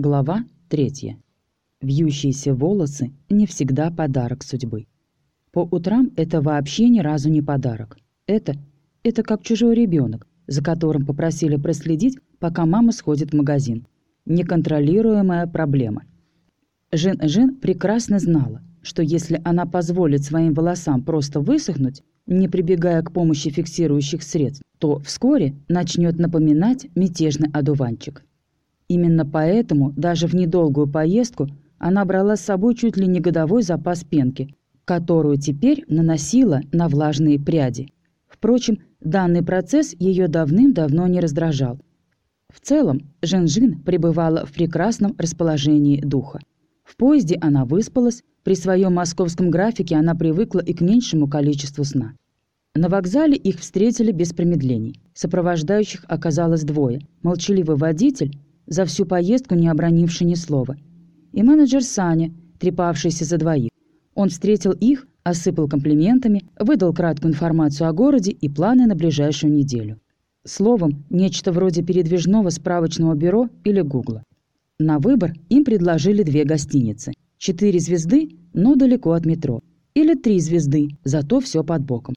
Глава 3. Вьющиеся волосы не всегда подарок судьбы. По утрам это вообще ни разу не подарок. Это, это как чужой ребенок, за которым попросили проследить, пока мама сходит в магазин. Неконтролируемая проблема. Жин-Жин прекрасно знала, что если она позволит своим волосам просто высохнуть, не прибегая к помощи фиксирующих средств, то вскоре начнет напоминать мятежный одуванчик. Именно поэтому даже в недолгую поездку она брала с собой чуть ли не годовой запас пенки, которую теперь наносила на влажные пряди. Впрочем, данный процесс ее давным-давно не раздражал. В целом, Жен-Жин пребывала в прекрасном расположении духа. В поезде она выспалась, при своем московском графике она привыкла и к меньшему количеству сна. На вокзале их встретили без промедлений. Сопровождающих оказалось двое. Молчаливый водитель за всю поездку не обронивший ни слова. И менеджер Саня, трепавшийся за двоих. Он встретил их, осыпал комплиментами, выдал краткую информацию о городе и планы на ближайшую неделю. Словом, нечто вроде передвижного справочного бюро или гугла. На выбор им предложили две гостиницы. Четыре звезды, но далеко от метро. Или три звезды, зато все под боком.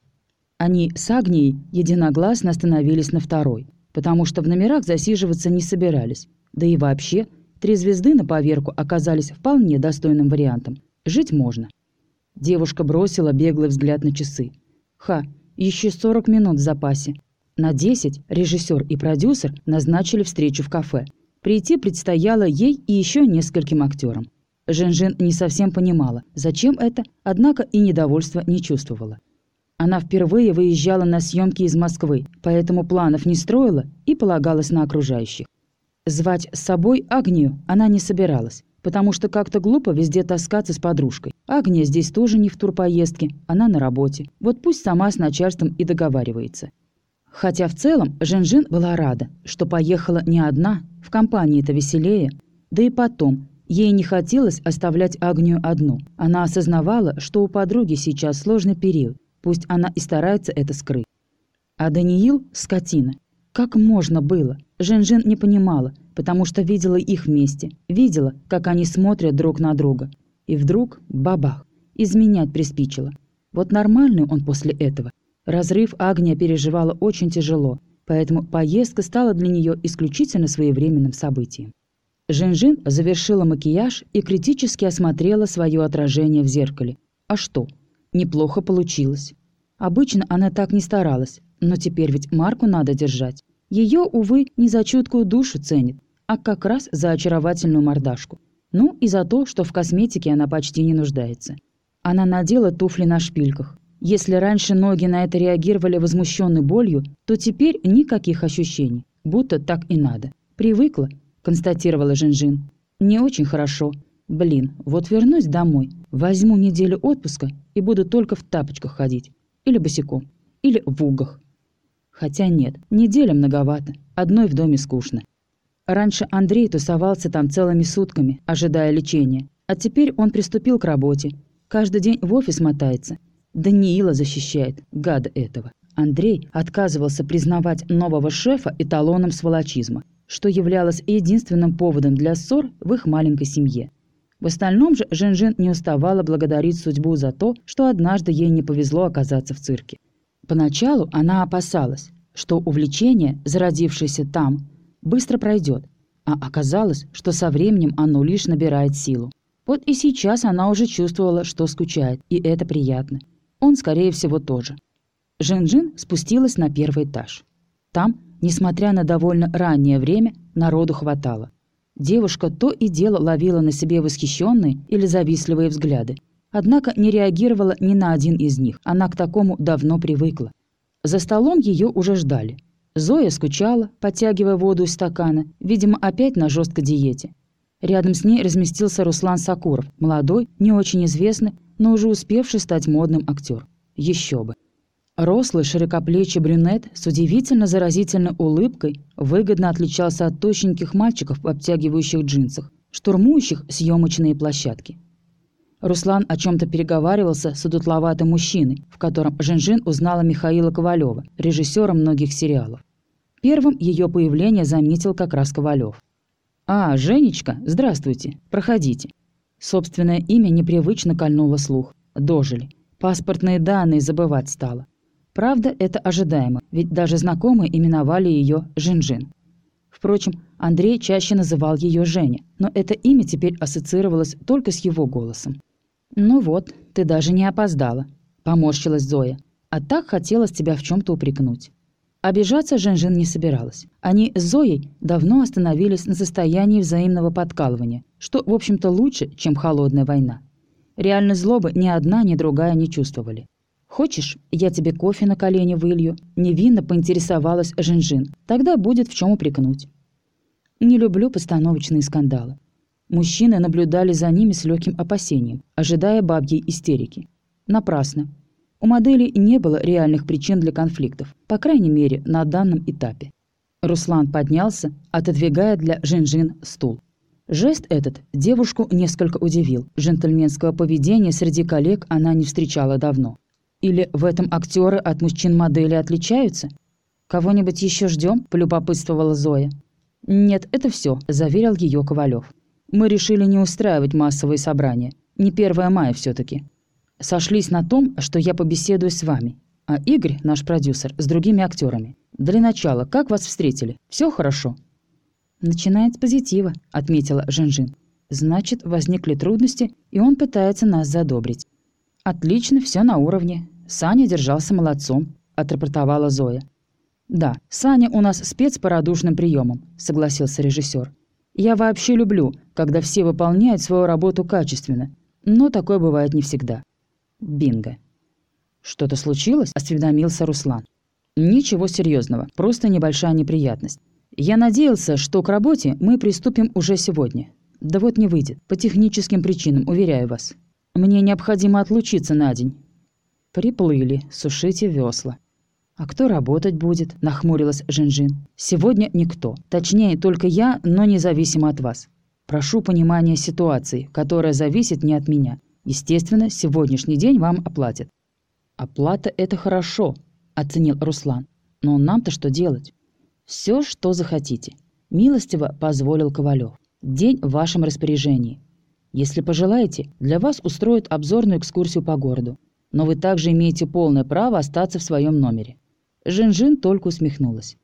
Они с Агнией единогласно остановились на второй, потому что в номерах засиживаться не собирались. Да и вообще, три звезды на поверку оказались вполне достойным вариантом. Жить можно. Девушка бросила беглый взгляд на часы. Ха, еще 40 минут в запасе. На 10 режиссер и продюсер назначили встречу в кафе. Прийти предстояло ей и еще нескольким актерам. Жен-Жен не совсем понимала, зачем это, однако и недовольства не чувствовала. Она впервые выезжала на съемки из Москвы, поэтому планов не строила и полагалась на окружающих. Звать с собой Агнию она не собиралась, потому что как-то глупо везде таскаться с подружкой. Агния здесь тоже не в турпоездке, она на работе. Вот пусть сама с начальством и договаривается. Хотя в целом Жен-Жин была рада, что поехала не одна, в компании это веселее. Да и потом, ей не хотелось оставлять Агнию одну. Она осознавала, что у подруги сейчас сложный период, пусть она и старается это скрыть. А Даниил – скотина. Как можно было? Жен-Жен не понимала, потому что видела их вместе. Видела, как они смотрят друг на друга. И вдруг – бабах! Изменять приспичило. Вот нормальный он после этого. Разрыв Агния переживала очень тяжело, поэтому поездка стала для нее исключительно своевременным событием. Жен-Жин завершила макияж и критически осмотрела свое отражение в зеркале. А что? Неплохо получилось. Обычно она так не старалась, но теперь ведь марку надо держать. Ее, увы, не за чуткую душу ценит, а как раз за очаровательную мордашку. Ну и за то, что в косметике она почти не нуждается. Она надела туфли на шпильках. Если раньше ноги на это реагировали возмущенной болью, то теперь никаких ощущений, будто так и надо. «Привыкла», — констатировала Жинжин. «Не очень хорошо. Блин, вот вернусь домой, возьму неделю отпуска и буду только в тапочках ходить. Или босиком. Или в угах. Хотя нет, неделя многовато, одной в доме скучно. Раньше Андрей тусовался там целыми сутками, ожидая лечения, а теперь он приступил к работе. Каждый день в офис мотается. Даниила защищает, гада этого. Андрей отказывался признавать нового шефа эталоном сволочизма, что являлось единственным поводом для ссор в их маленькой семье. В остальном же Жен-Жен не уставала благодарить судьбу за то, что однажды ей не повезло оказаться в цирке. Поначалу она опасалась, что увлечение, зародившееся там, быстро пройдет, а оказалось, что со временем оно лишь набирает силу. Вот и сейчас она уже чувствовала, что скучает, и это приятно. Он, скорее всего, тоже. Жин-Жин спустилась на первый этаж. Там, несмотря на довольно раннее время, народу хватало. Девушка то и дело ловила на себе восхищенные или завистливые взгляды, Однако не реагировала ни на один из них. Она к такому давно привыкла. За столом ее уже ждали. Зоя скучала, подтягивая воду из стакана, видимо, опять на жесткой диете. Рядом с ней разместился Руслан Сакуров, молодой, не очень известный, но уже успевший стать модным актер. Еще бы. Рослый, широкоплечий брюнет с удивительно заразительной улыбкой выгодно отличался от тощеньких мальчиков в обтягивающих джинсах, штурмующих съемочные площадки. Руслан о чем-то переговаривался с удутловатым мужчиной, в котором Жинжин узнала Михаила Ковалева, режиссера многих сериалов. Первым ее появление заметил как раз Ковалев. «А, Женечка, здравствуйте, проходите». Собственное имя непривычно кольнуло слух. Дожили. Паспортные данные забывать стало. Правда, это ожидаемо, ведь даже знакомые именовали ее Жинжин. Впрочем, Андрей чаще называл ее Женя, но это имя теперь ассоциировалось только с его голосом. «Ну вот, ты даже не опоздала», — поморщилась Зоя. «А так хотелось тебя в чем то упрекнуть». Обижаться Женжин не собиралась. Они с Зоей давно остановились на состоянии взаимного подкалывания, что, в общем-то, лучше, чем холодная война. Реальной злобы ни одна, ни другая не чувствовали. «Хочешь, я тебе кофе на колени вылью?» Невинно поинтересовалась Женжин. «Тогда будет в чем упрекнуть». Не люблю постановочные скандалы. Мужчины наблюдали за ними с легким опасением, ожидая бабьей истерики. Напрасно. У модели не было реальных причин для конфликтов, по крайней мере, на данном этапе. Руслан поднялся, отодвигая для Жинжин стул. Жест этот девушку несколько удивил. Джентльменского поведения среди коллег она не встречала давно. Или в этом актеры от мужчин модели отличаются? «Кого-нибудь еще ждем?» – полюбопытствовала Зоя. «Нет, это все», – заверил ее Ковалев. «Мы решили не устраивать массовые собрания. Не 1 мая все-таки. Сошлись на том, что я побеседую с вами. А Игорь, наш продюсер, с другими актерами. Для начала, как вас встретили? Все хорошо?» «Начинает с позитива», – отметила Жинжин. «Значит, возникли трудности, и он пытается нас задобрить». «Отлично, все на уровне. Саня держался молодцом», – отрапортовала Зоя. «Да, Саня у нас спец по радушным приемам», — согласился режиссер. «Я вообще люблю, когда все выполняют свою работу качественно, но такое бывает не всегда». Бинго. «Что-то случилось?» — осведомился Руслан. «Ничего серьезного, просто небольшая неприятность. Я надеялся, что к работе мы приступим уже сегодня. Да вот не выйдет, по техническим причинам, уверяю вас. Мне необходимо отлучиться на день». «Приплыли, сушите весла», «А кто работать будет?» – нахмурилась Жинжин. «Сегодня никто. Точнее, только я, но независимо от вас. Прошу понимания ситуации, которая зависит не от меня. Естественно, сегодняшний день вам оплатят». «Оплата – это хорошо», – оценил Руслан. «Но нам-то что делать?» «Все, что захотите». Милостиво позволил Ковалев. «День в вашем распоряжении. Если пожелаете, для вас устроят обзорную экскурсию по городу. Но вы также имеете полное право остаться в своем номере. Жин-Жин только усмехнулась.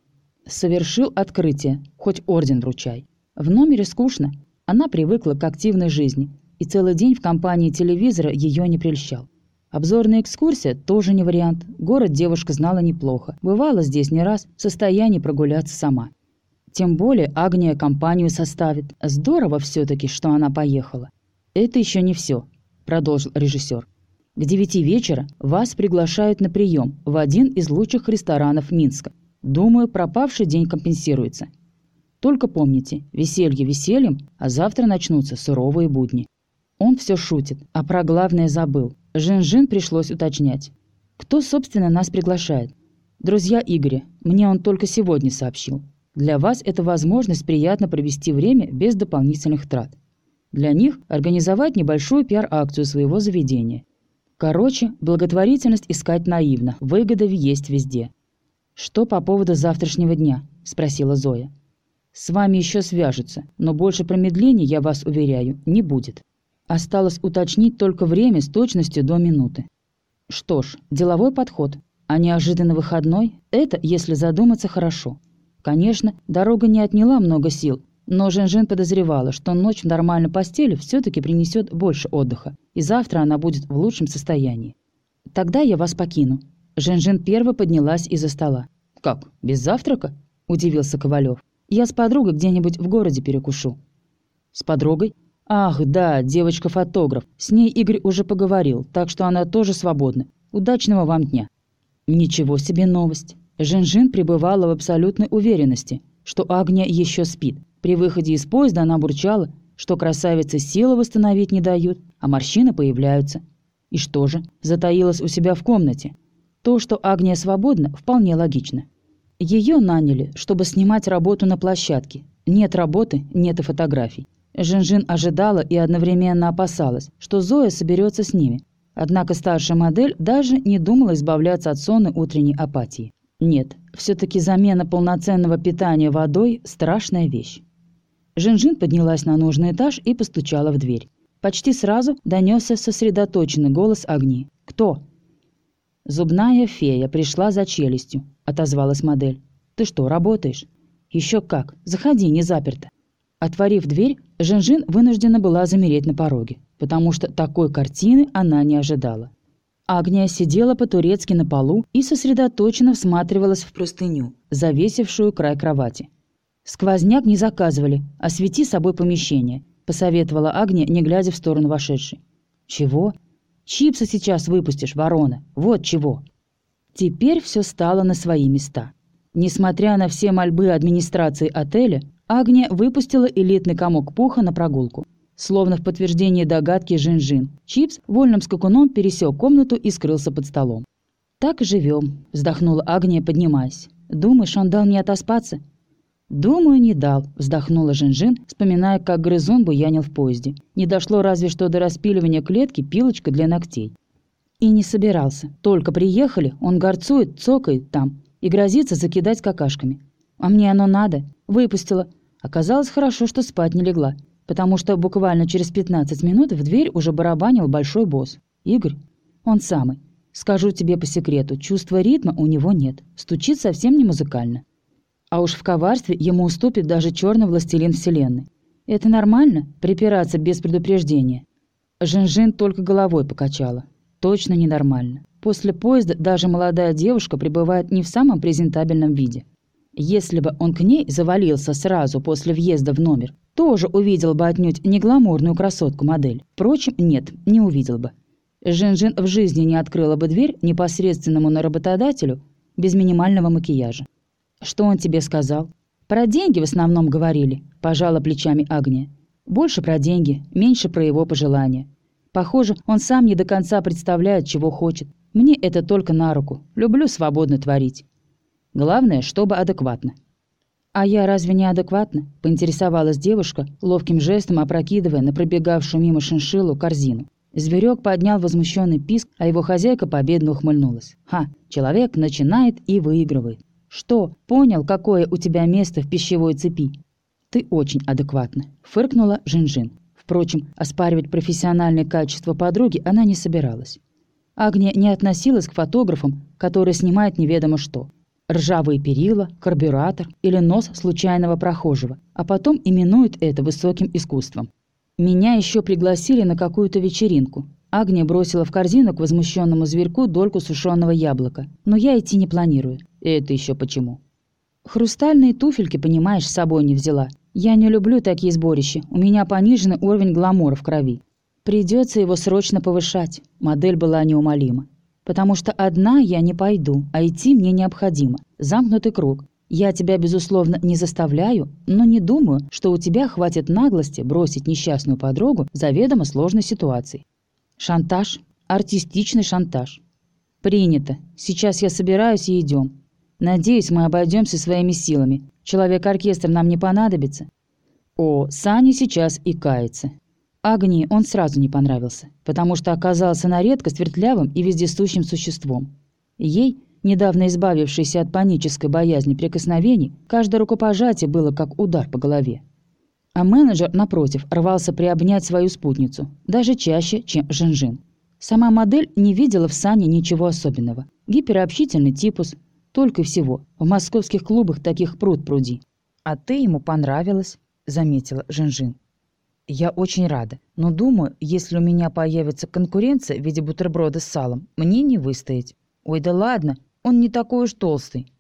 Совершил открытие, хоть орден вручай. В номере скучно. Она привыкла к активной жизни, и целый день в компании телевизора ее не прельщал. Обзорная экскурсия тоже не вариант. Город девушка знала неплохо. Бывала здесь не раз, в состоянии прогуляться сама. Тем более Агния компанию составит. Здорово все-таки, что она поехала. «Это еще не все», — продолжил режиссер. К девяти вечера вас приглашают на прием в один из лучших ресторанов Минска. Думаю, пропавший день компенсируется. Только помните, веселье весельем, а завтра начнутся суровые будни. Он все шутит, а про главное забыл. Жин-Жин пришлось уточнять. Кто, собственно, нас приглашает? Друзья Игоря. Мне он только сегодня сообщил. Для вас это возможность приятно провести время без дополнительных трат. Для них организовать небольшую пиар-акцию своего заведения. Короче, благотворительность искать наивно, выгода есть везде. «Что по поводу завтрашнего дня?» – спросила Зоя. «С вами еще свяжутся, но больше промедлений, я вас уверяю, не будет. Осталось уточнить только время с точностью до минуты. Что ж, деловой подход, а неожиданно выходной – это, если задуматься, хорошо. Конечно, дорога не отняла много сил, но Жен-Жен подозревала, что ночь в нормальной постели все-таки принесет больше отдыха, и завтра она будет в лучшем состоянии. «Тогда я вас покину». Жен-Жен первой поднялась из-за стола. «Как, без завтрака?» – удивился Ковалев. «Я с подругой где-нибудь в городе перекушу». «С подругой?» «Ах, да, девочка-фотограф. С ней Игорь уже поговорил, так что она тоже свободна. Удачного вам дня». Ничего себе новость. Жен-Жин пребывала в абсолютной уверенности, что Агния еще спит, при выходе из поезда она бурчала, что красавицы силы восстановить не дают, а морщины появляются. И что же, затаилась у себя в комнате. То, что Агния свободна, вполне логично. Ее наняли, чтобы снимать работу на площадке. Нет работы, нет и фотографий. Жинжин ожидала и одновременно опасалась, что Зоя соберется с ними. Однако старшая модель даже не думала избавляться от сонной утренней апатии. Нет, все-таки замена полноценного питания водой – страшная вещь. Жинжин поднялась на нужный этаж и постучала в дверь. Почти сразу донесся сосредоточенный голос огни. «Кто?» «Зубная фея пришла за челюстью», — отозвалась модель. «Ты что, работаешь?» «Еще как. Заходи, не заперто». Отворив дверь, Жинжин вынуждена была замереть на пороге, потому что такой картины она не ожидала. Агния сидела по-турецки на полу и сосредоточенно всматривалась в простыню, завесившую край кровати. «Сквозняк не заказывали, освети собой помещение», — посоветовала Агния, не глядя в сторону вошедшей. «Чего?» «Чипсы сейчас выпустишь, ворона. Вот чего». Теперь все стало на свои места. Несмотря на все мольбы администрации отеля, Агния выпустила элитный комок пуха на прогулку. Словно в подтверждение догадки Жин-Жин, Чипс вольным скакуном пересек комнату и скрылся под столом. «Так и живем», — вздохнула Агния, поднимаясь. «Думаешь, он дал мне отоспаться?» «Думаю, не дал», — вздохнула Жин-Жин, вспоминая, как грызун буянил в поезде. Не дошло разве что до распиливания клетки пилочкой для ногтей. И не собирался. Только приехали, он горцует, цокает там и грозится закидать какашками. А мне оно надо. Выпустила. Оказалось хорошо, что спать не легла, потому что буквально через 15 минут в дверь уже барабанил большой босс. Игорь. Он самый. Скажу тебе по секрету, чувства ритма у него нет. Стучит совсем не музыкально. А уж в коварстве ему уступит даже черный властелин вселенной. Это нормально – припираться без предупреждения? Жин-Жин только головой покачала. Точно ненормально. После поезда даже молодая девушка пребывает не в самом презентабельном виде. Если бы он к ней завалился сразу после въезда в номер, тоже увидел бы отнюдь не гламурную красотку-модель. Впрочем, нет, не увидел бы. Жин-Жин в жизни не открыла бы дверь непосредственному на работодателю без минимального макияжа. «Что он тебе сказал?» «Про деньги в основном говорили», – пожала плечами Агния. «Больше про деньги, меньше про его пожелания. Похоже, он сам не до конца представляет, чего хочет. Мне это только на руку. Люблю свободно творить. Главное, чтобы адекватно». «А я разве не адекватна?» – поинтересовалась девушка, ловким жестом опрокидывая на пробегавшую мимо шиншиллу корзину. Зверек поднял возмущенный писк, а его хозяйка победно ухмыльнулась. «Ха, человек начинает и выигрывает. «Что, понял, какое у тебя место в пищевой цепи?» «Ты очень адекватна», — фыркнула Жин-Жин. Впрочем, оспаривать профессиональные качества подруги она не собиралась. Агния не относилась к фотографам, которые снимают неведомо что. Ржавые перила, карбюратор или нос случайного прохожего, а потом именуют это высоким искусством. Меня еще пригласили на какую-то вечеринку. Агния бросила в корзину к возмущенному зверьку дольку сушеного яблока. Но я идти не планирую. Это еще почему? Хрустальные туфельки, понимаешь, с собой не взяла. Я не люблю такие сборища. У меня пониженный уровень гламура в крови. Придется его срочно повышать. Модель была неумолима. Потому что одна я не пойду, а идти мне необходимо. Замкнутый круг. Я тебя, безусловно, не заставляю, но не думаю, что у тебя хватит наглости бросить несчастную подругу заведомо сложной ситуации. Шантаж. Артистичный шантаж. Принято. Сейчас я собираюсь и идем. Надеюсь, мы обойдемся своими силами. Человек-оркестр нам не понадобится. О, Саня сейчас и кается. Агни он сразу не понравился, потому что оказался на редкость вертлявым и вездесущим существом. Ей, недавно избавившейся от панической боязни прикосновений, каждое рукопожатие было как удар по голове. А менеджер, напротив, рвался приобнять свою спутницу, даже чаще, чем Жинжин. Сама модель не видела в Сане ничего особенного. Гиперобщительный типус, только всего. В московских клубах таких пруд пруди. «А ты ему понравилась», — заметила Жинжин. «Я очень рада, но думаю, если у меня появится конкуренция в виде бутерброда с салом, мне не выстоять. Ой, да ладно, он не такой уж толстый».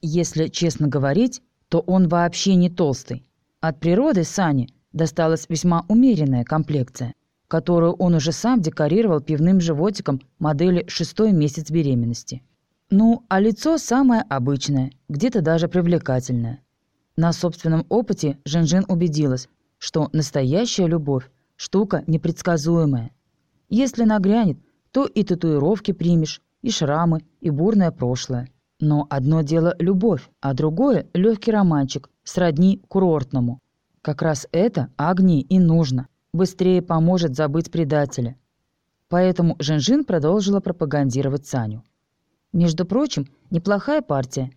Если честно говорить, то он вообще не толстый. От природы Сане досталась весьма умеренная комплекция, которую он уже сам декорировал пивным животиком модели «шестой месяц беременности». Ну, а лицо самое обычное, где-то даже привлекательное. На собственном опыте Жинжин убедилась, что настоящая любовь – штука непредсказуемая. Если нагрянет, то и татуировки примешь, и шрамы, и бурное прошлое. Но одно дело – любовь, а другое – легкий романчик, сродни курортному. Как раз это Агнии и нужно. Быстрее поможет забыть предателя. Поэтому Жинжин продолжила пропагандировать Саню. Между прочим, неплохая партия.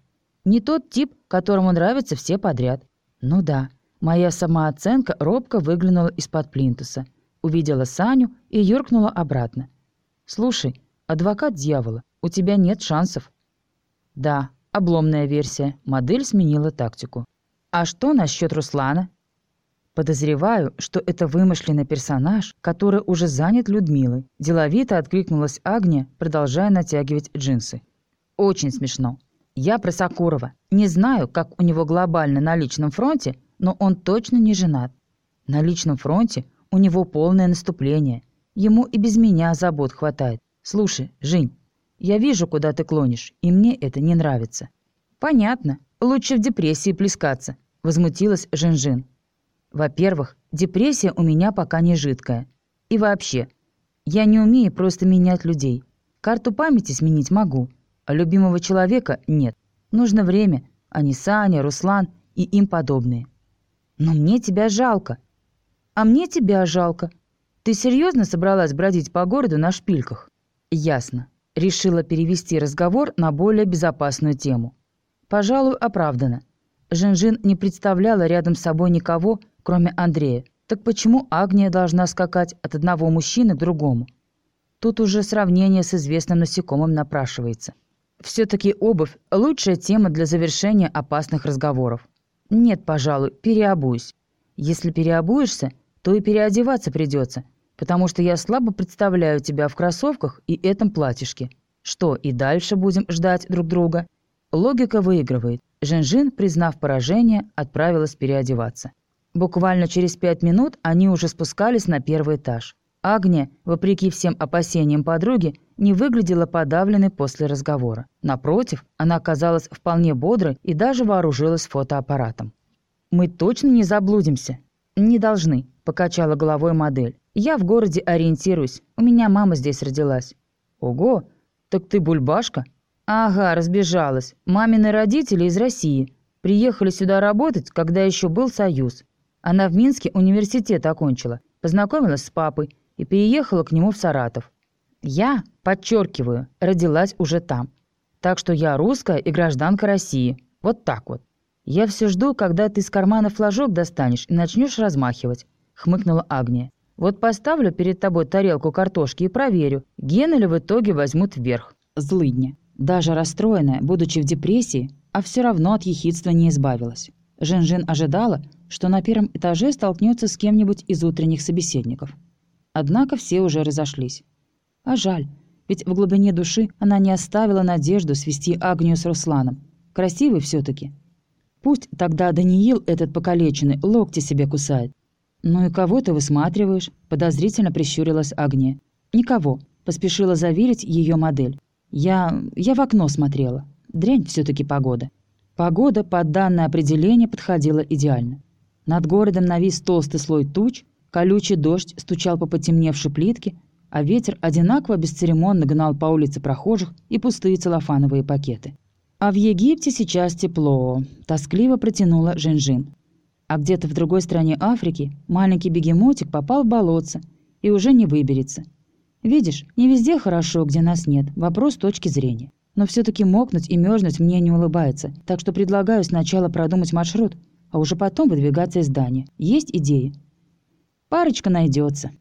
Не тот тип, которому нравятся все подряд. Ну да, Моя самооценка робко выглянула из-под плинтуса, увидела Саню и юркнула обратно. «Слушай, адвокат дьявола, у тебя нет шансов». «Да, обломная версия. Модель сменила тактику». «А что насчет Руслана?» «Подозреваю, что это вымышленный персонаж, который уже занят Людмилой», деловито откликнулась Агния, продолжая натягивать джинсы. «Очень смешно. Я про Сакурова. Не знаю, как у него глобально на личном фронте, но он точно не женат. На личном фронте у него полное наступление. Ему и без меня забот хватает. Слушай, Жень, я вижу, куда ты клонишь, и мне это не нравится». «Понятно. Лучше в депрессии плескаться», — возмутилась Жин-Жин. «Во-первых, депрессия у меня пока не жидкая. И вообще, я не умею просто менять людей. Карту памяти сменить могу, а любимого человека нет. Нужно время, а не Саня, Руслан и им подобные. Но мне тебя жалко. А мне тебя жалко. Ты серьезно собралась бродить по городу на шпильках? Ясно. Решила перевести разговор на более безопасную тему. Пожалуй, оправдано. Жин-Жин не представляла рядом с собой никого, кроме Андрея. Так почему Агния должна скакать от одного мужчины к другому? Тут уже сравнение с известным насекомым напрашивается. все таки обувь – лучшая тема для завершения опасных разговоров. «Нет, пожалуй, переобуюсь. Если переобуешься, то и переодеваться придется, потому что я слабо представляю тебя в кроссовках и этом платьишке. Что, и дальше будем ждать друг друга?» Логика выигрывает. Жин-Жин, признав поражение, отправилась переодеваться. Буквально через пять минут они уже спускались на первый этаж. Агния, вопреки всем опасениям подруги, не выглядела подавленной после разговора. Напротив, она казалась вполне бодрой и даже вооружилась фотоаппаратом. «Мы точно не заблудимся?» «Не должны», — покачала головой модель. «Я в городе ориентируюсь. У меня мама здесь родилась». «Ого! Так ты бульбашка?» «Ага, разбежалась. Мамины родители из России. Приехали сюда работать, когда еще был Союз. Она в Минске университет окончила, познакомилась с папой и переехала к нему в Саратов. Я, подчеркиваю, родилась уже там. Так что я русская и гражданка России. Вот так вот. Я все жду, когда ты из кармана флажок достанешь и начнешь размахивать», — хмыкнула Агния. «Вот поставлю перед тобой тарелку картошки и проверю, гены ли в итоге возьмут вверх». Злыдня. Даже расстроенная, будучи в депрессии, а все равно от ехидства не избавилась. Жин-Жин ожидала, что на первом этаже столкнется с кем-нибудь из утренних собеседников. Однако все уже разошлись. А жаль, ведь в глубине души она не оставила надежду свести Агнию с Русланом. Красивый все таки Пусть тогда Даниил, этот покалеченный, локти себе кусает. «Ну и кого ты высматриваешь?» – подозрительно прищурилась Агния. «Никого», – поспешила заверить ее модель. «Я... я в окно смотрела. Дрянь все таки погода». Погода под данное определение подходила идеально. Над городом навис толстый слой туч, колючий дождь стучал по потемневшей плитке, а ветер одинаково бесцеремонно гнал по улице прохожих и пустые целлофановые пакеты. «А в Египте сейчас тепло», – тоскливо протянула Жинжин. А где-то в другой стране Африки маленький бегемотик попал в болотце и уже не выберется. Видишь, не везде хорошо, где нас нет. Вопрос точки зрения. Но все-таки мокнуть и мерзнуть мне не улыбается, так что предлагаю сначала продумать маршрут, а уже потом выдвигаться из здания. Есть идеи? Парочка найдется.